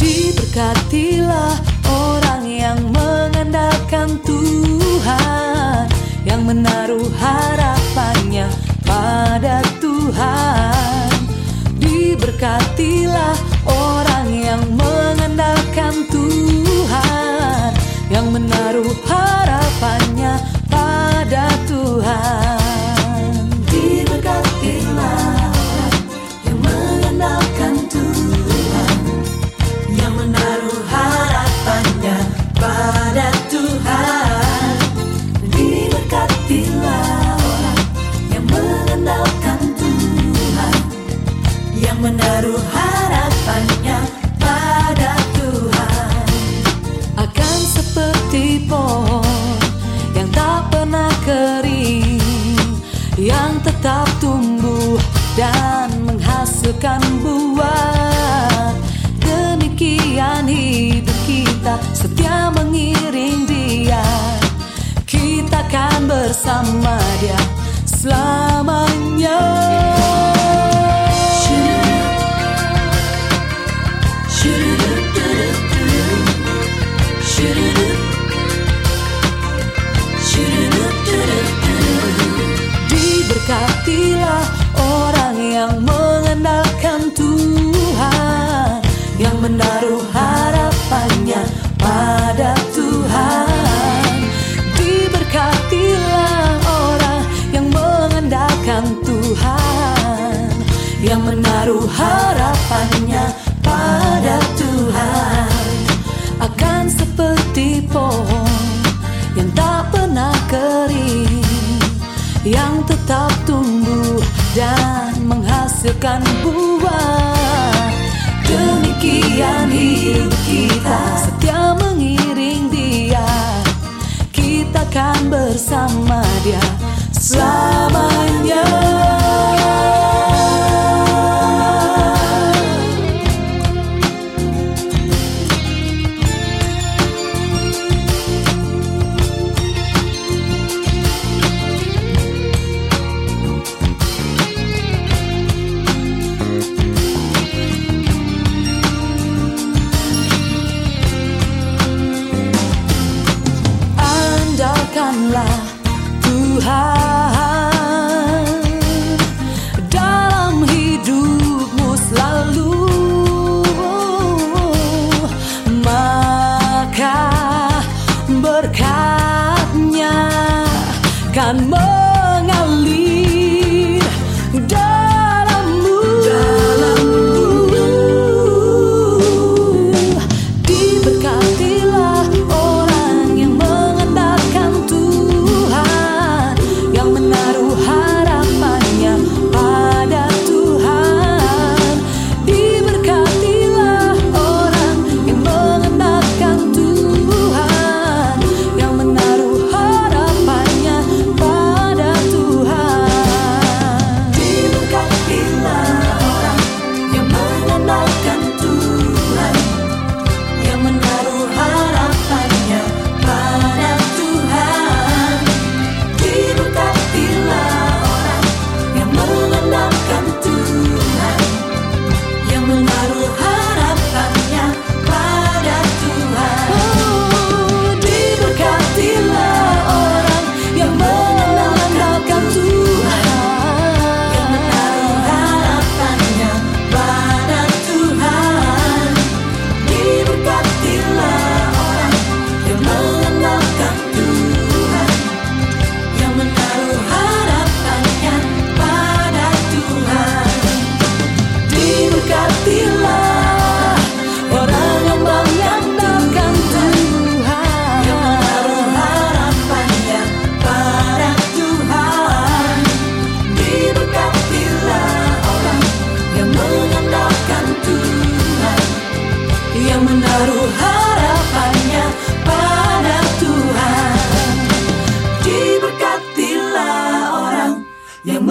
Diberkatilah orang yang mengandalkan Tuhan Yang menaruh harapannya pada Tuhan. Diberkatilah orang yang mengandalkan Tuhan Yang menaruh harapannya yang tetap tumbuh dan menghasilkan buah. Demikian hidup kita setia mengiring dia. Kita akan bersama dia selamanya Yang menaruh harapannya pada Tuhan Akan seperti pohon yang tak pernah kering yang tetap tumbuh dan menghasilkan buah. Demikian hidup kita setia mengiring dia, kita akan bersama dia selamanya. menaruh harapannya pada Tuhan. Diberkatilah orang yang